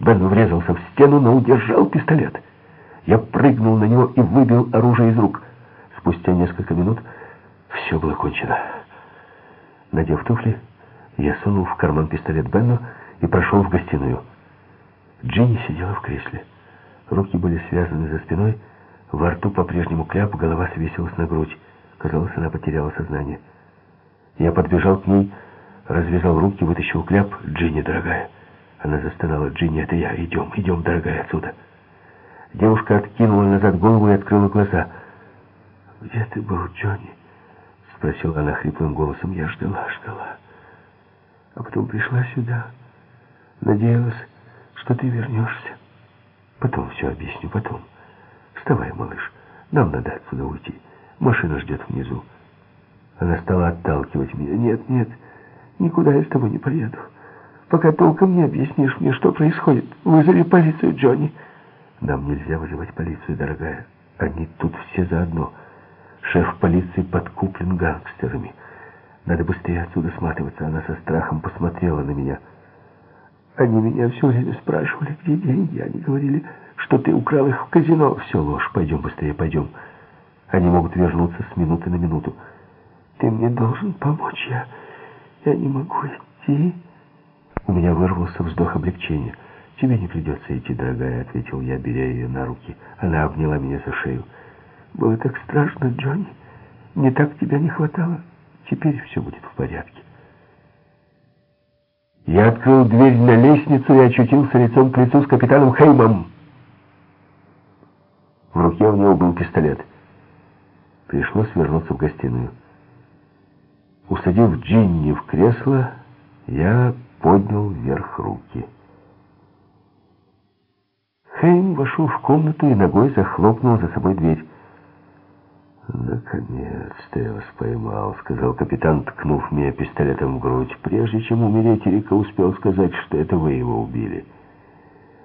Бен врезался в стену, но удержал пистолет. Я прыгнул на него и выбил оружие из рук. Спустя несколько минут все было кончено. Надев туфли, я сунул в карман пистолет Бенну и прошел в гостиную. Джинни сидела в кресле. Руки были связаны за спиной, во рту по-прежнему кляп, голова свесилась на грудь. Казалось, она потеряла сознание. Я подбежал к ней, развязал руки, вытащил кляп. «Джинни, дорогая!» Она застонала. «Джинни, это я. Идем, идем, дорогая, отсюда!» Девушка откинула назад голову и открыла глаза. «Где ты был, Джонни?» Спросила она хриплым голосом. «Я ждала, ждала. А потом пришла сюда. Надеялась, что ты вернешься. Потом все объясню, потом. Вставай, малыш. Нам надо отсюда уйти. Машина ждет внизу». Она стала отталкивать меня. «Нет, нет, никуда я с тобой не поеду. Пока толком не объяснишь мне, что происходит. Вызови полицию, Джонни». Нам нельзя вызывать полицию, дорогая. Они тут все заодно. Шеф полиции подкуплен гангстерами. Надо быстрее отсюда сматываться. Она со страхом посмотрела на меня. Они меня все время спрашивали, где деньги. Они говорили, что ты украл их в казино. Все ложь. Пойдем быстрее, пойдем. Они могут вернуться с минуты на минуту. Ты мне должен помочь. Я, я не могу идти. У меня вырвался вздох облегчения. «Тебе не придется идти, дорогая», — ответил я, беря ее на руки. Она обняла меня за шею. «Было так страшно, Джонни. Мне так тебя не хватало. Теперь все будет в порядке». Я открыл дверь на лестницу и очутился лицом к лицу с капитаном Хеймом. В руке у него был пистолет. Пришлось вернуться в гостиную. Усадив Джинни в кресло, я поднял вверх руки. Хейм вошел в комнату и ногой захлопнул за собой дверь. «Наконец-то я вас поймал», — сказал капитан, ткнув меня пистолетом в грудь. «Прежде чем умереть, Рика успел сказать, что это вы его убили.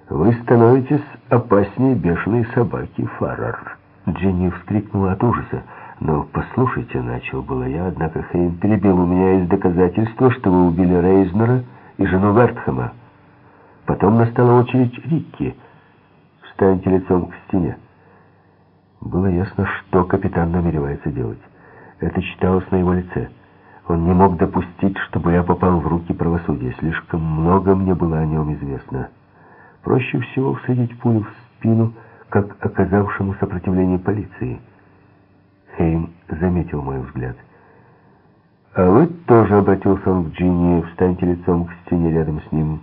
Вы становитесь опаснее бешеной собаки, Фаррар». Дженни вскрикнула от ужаса. «Но послушайте», — начал было я, однако Хейм перебил у меня из доказательства, что вы убили Рейзнера и жену Вертхэма. Потом настала очередь Рикки — встаньте лицом к стене. Было ясно, что капитан намеревается делать. Это читалось на его лице. Он не мог допустить, чтобы я попал в руки правосудия. Слишком много мне было о нем известно. Проще всего всадить пулю в спину, как оказавшему сопротивление полиции. Хейм заметил мой взгляд. «А вы тоже обратился он к Джинни. Встаньте лицом к стене рядом с ним».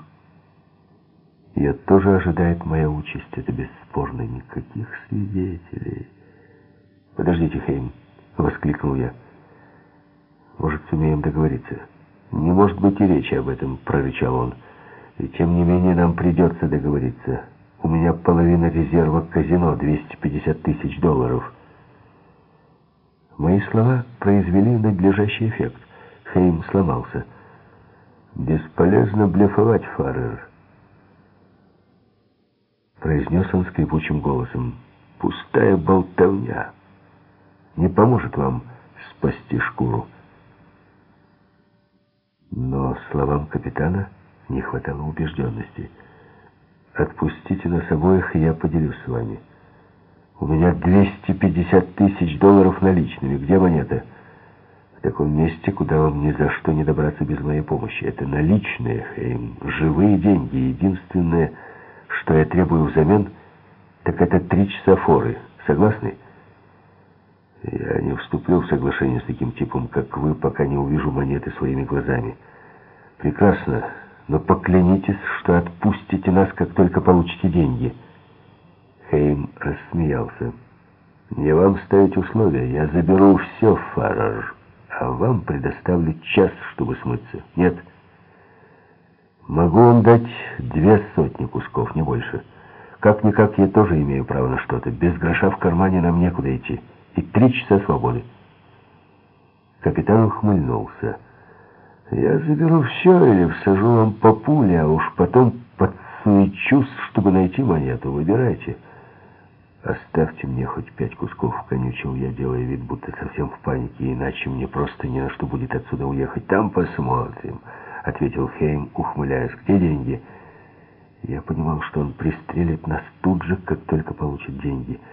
Ее тоже ожидает моя участь, это бесспорно. Никаких свидетелей. «Подождите, Хейм!» — воскликнул я. «Может, сумеем договориться?» «Не может быть и речи об этом», — прорычал он. «И тем не менее нам придется договориться. У меня половина резерва казино, 250 тысяч долларов». Мои слова произвели надлежащий эффект. Хейм сломался. «Бесполезно блефовать, Фаррер произнес он скрипучим голосом. «Пустая болтовня не поможет вам спасти шкуру». Но словам капитана не хватало убежденности. «Отпустите нас обоих, и я поделюсь с вами. У меня 250 тысяч долларов наличными. Где монета?» «В таком месте, куда вам ни за что не добраться без моей помощи. Это наличные, Хейм, живые деньги, единственное...» Что я требую взамен, так это три часа форы. Согласны? Я не вступлю в соглашение с таким типом, как вы, пока не увижу монеты своими глазами. Прекрасно, но поклянитесь, что отпустите нас, как только получите деньги. Хейм рассмеялся. Не вам ставить условия. Я заберу все, Фаррар, а вам предоставлю час, чтобы смыться. Нет. Могу вам дать две сотни кусков, не больше. Как-никак я тоже имею право на что-то. Без гроша в кармане нам некуда идти. И три часа свободы. Капитан ухмыльнулся. Я заберу все или всажу вам по пуле, а уж потом подсуечусь, чтобы найти монету. Выбирайте. Оставьте мне хоть пять кусков, конючил я, делая вид, будто совсем в панике, иначе мне просто не на что будет отсюда уехать. Там посмотрим. — ответил Хейм, ухмыляясь. «Где деньги?» Я понимал, что он пристрелит нас тут же, как только получит деньги —